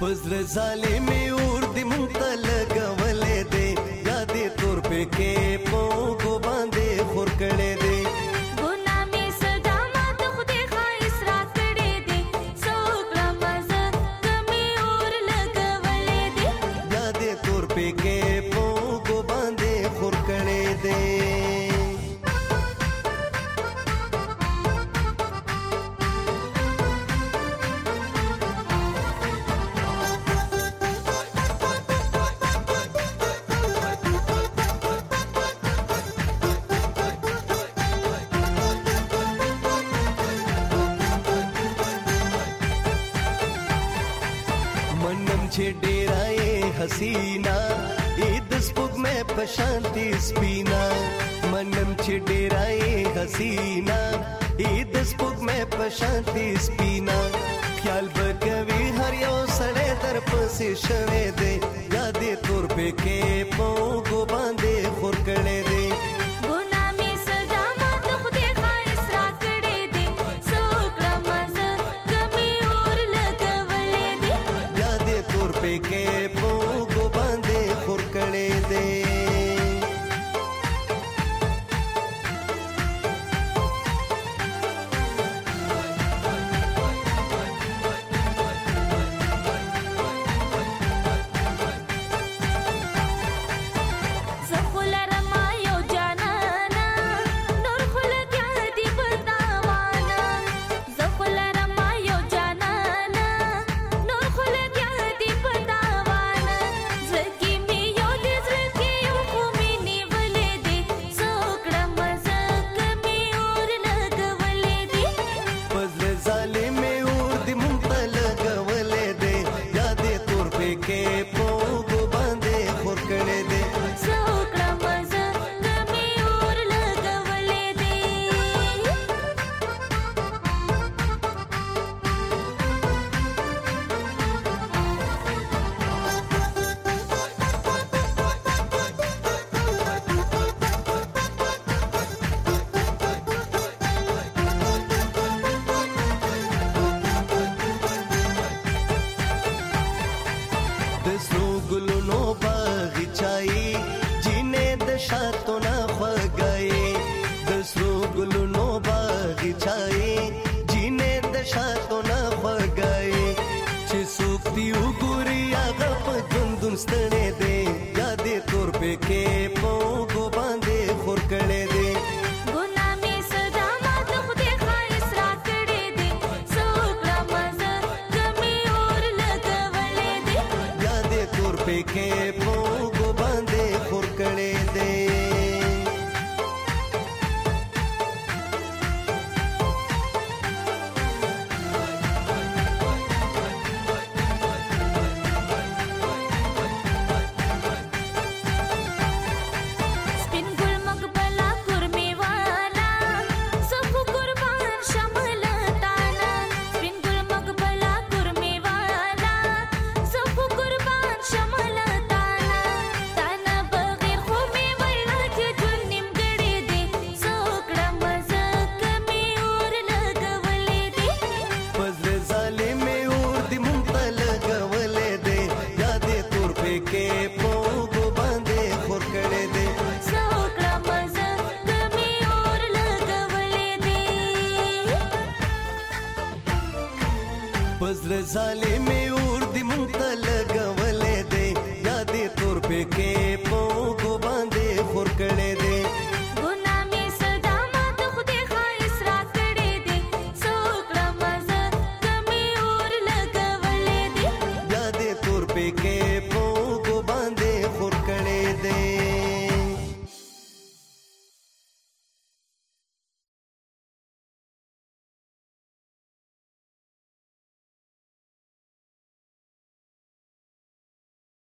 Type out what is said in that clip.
پزر ظالمی اور دی منتل گولې دی یادې تور په کې پوګو باندې خور کړې دی تور پہ کے मनम छेडेराए हसीना ईद स्पुग में प्रशांति स्पीना मनम छेडेराए हसीना ईद स्पुग में प्रशांति स्पीना ख्याल बकवे हरियो सड़े तरफ से शवे दे यादे तोर पे के पोगो ಸುಸ್ತಣೆ ದೇ ಗಾದೆ ತೋರ್ಬೇಕೆ ಪೌಗು ಬಾಂದೆ ಹೊರ್ಕಣೆ ದೇ के भोग کې پوب باندې خور کړې دې څوکړه مزه کمی اور لګولې دې پزر ظالمي اور دې مونته لګولې دې یادې تور په کې پوب